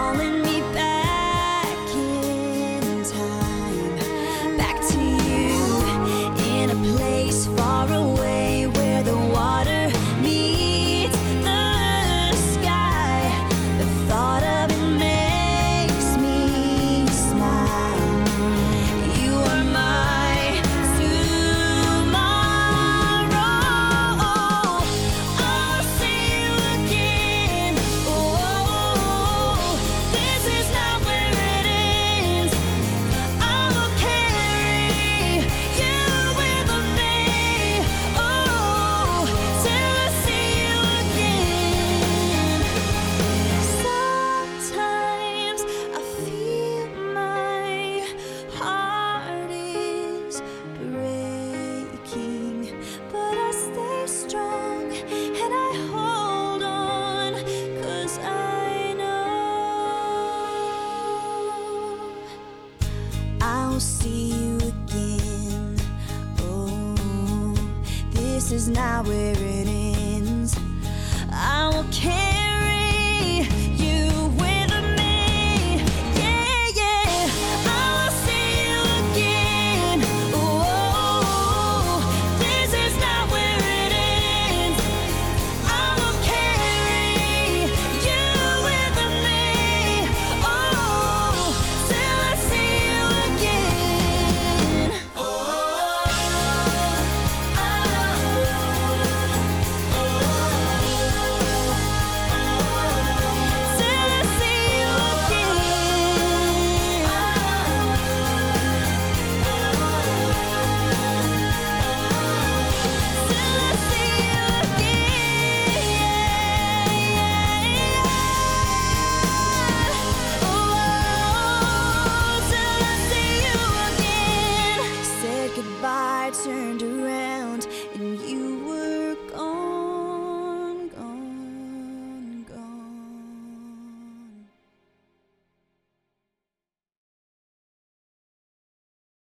falling see you again. Oh, this is not where it ends. I will carry